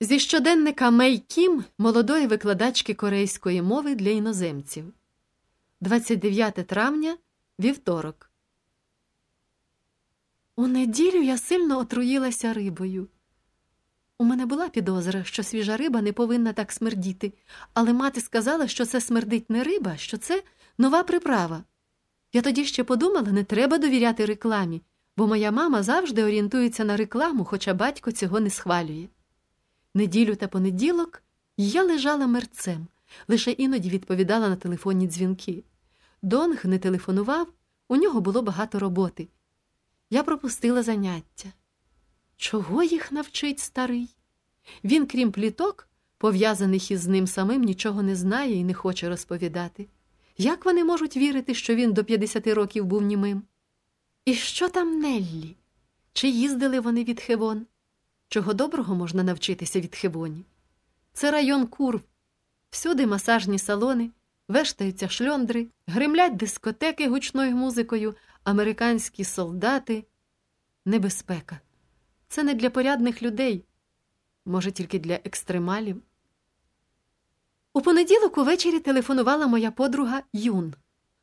Зі щоденника Мей Кім, молодої викладачки корейської мови для іноземців. 29 травня, вівторок. У неділю я сильно отруїлася рибою. У мене була підозра, що свіжа риба не повинна так смердіти, але мати сказала, що це смердить не риба, що це нова приправа. Я тоді ще подумала, не треба довіряти рекламі, бо моя мама завжди орієнтується на рекламу, хоча батько цього не схвалює. Неділю та понеділок я лежала мерцем, лише іноді відповідала на телефонні дзвінки. Донг не телефонував, у нього було багато роботи. Я пропустила заняття. Чого їх навчить старий? Він, крім пліток, пов'язаних із ним самим, нічого не знає і не хоче розповідати. Як вони можуть вірити, що він до 50 років був німим? І що там Неллі? Чи їздили вони від Хевон? Чого доброго можна навчитися від Хевоні? Це район курв. Всюди масажні салони, вештаються шльондри, гримлять дискотеки гучною музикою, американські солдати. Небезпека. Це не для порядних людей, може, тільки для екстремалів. У понеділок увечері телефонувала моя подруга Юн.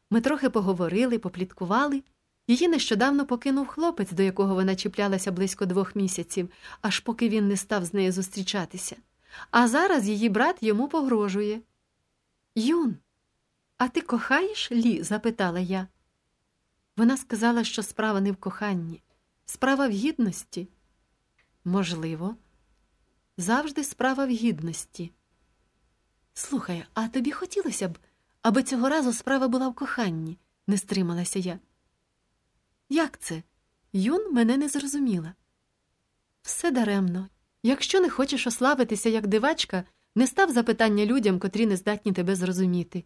Ми трохи поговорили, попліткували. Її нещодавно покинув хлопець, до якого вона чіплялася близько двох місяців, аж поки він не став з нею зустрічатися. А зараз її брат йому погрожує. Юн, а ти кохаєш Лі? запитала я. Вона сказала, що справа не в коханні, справа в гідності. Можливо, завжди справа в гідності. Слухай, а тобі хотілося б, аби цього разу справа була в коханні, не стрималася я. Як це? Юн мене не зрозуміла. Все даремно. Якщо не хочеш ославитися як дивачка, не став запитання людям, котрі не здатні тебе зрозуміти.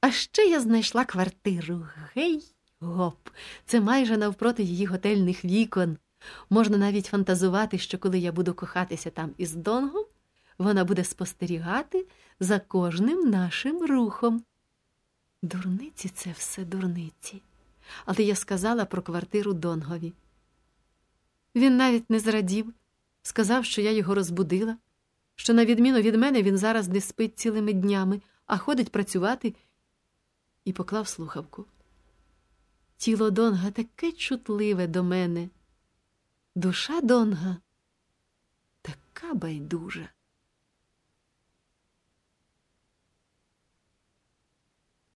А ще я знайшла квартиру. Гей, гоп, це майже навпроти її готельних вікон. Можна навіть фантазувати, що коли я буду кохатися там із донгом, вона буде спостерігати за кожним нашим рухом. Дурниці це все дурниці. Але я сказала про квартиру Донгові. Він навіть не зрадів, сказав, що я його розбудила, що, на відміну від мене, він зараз не спить цілими днями, а ходить працювати, і поклав слухавку. Тіло Донга таке чутливе до мене. Душа Донга така байдужа.